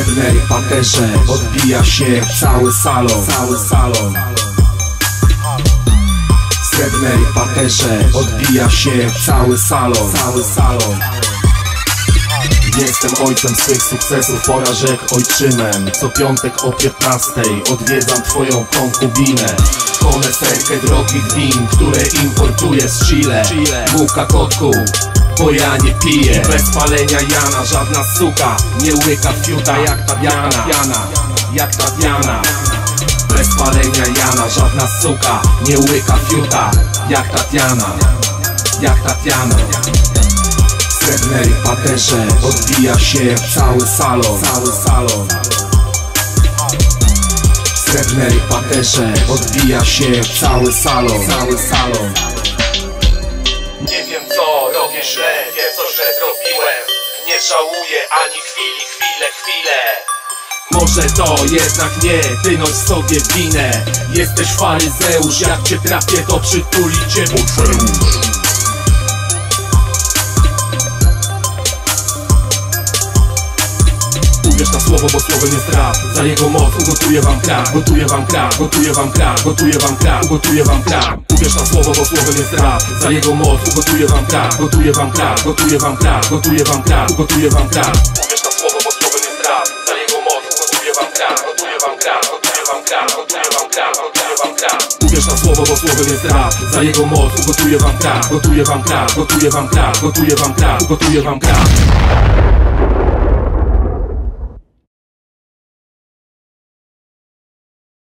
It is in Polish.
Srebrnej paterze odbija się cały salon. Cały salon. Srebrnej paterze odbija się cały salon. Cały salon. Jestem ojcem swych sukcesów, porażek ojczymem. Co piątek o 15 odwiedzam twoją konkubinę Koneserkę drogich win, które importuję z Chile. Bułka kotku, bo ja nie piję. Bez palenia Jana żadna suka Nie łyka fiuta. Jak Tatiana Jak Tatiana Bez palenia Jana żadna suka Nie łyka fiuta. Jak Tatiana Jak Tatiana srebrnej paterze odbija się cały salon. Cały salon. Srebrnej paterze odbija się cały salon. Cały salon źle, wiem co źle zrobiłem. Nie żałuję ani chwili, chwilę, chwilę Może to jednak nie, wynoś sobie winę. Jesteś faryzeusz, jak cię trafię to przytuli cię. Butfeusz Uwierz na słowo, bo słowo nie strach Za jego moc ugotuję wam krach Gotuję wam krach, gotuję wam krach Gotuję wam krach, ugotuję wam krach Uwierz na słowo, bo słowo nie strach Za jego moc ugotuję wam krach Gotuję wam krach, gotuję wam krach Gotuję wam krach, ugotuję wam krach Uwierz na słowo, bo słowo nie strach Za jego moc ugotuję wam krach Gotuję wam krach, gotuję wam krach Gotuję wam gotuję Uwierz na słowo, bo nie strach Za jego moc ugotuję wam krach Gotuję wam krach, gotuję wam krach Gotuję wam krach, ugotuję wam krach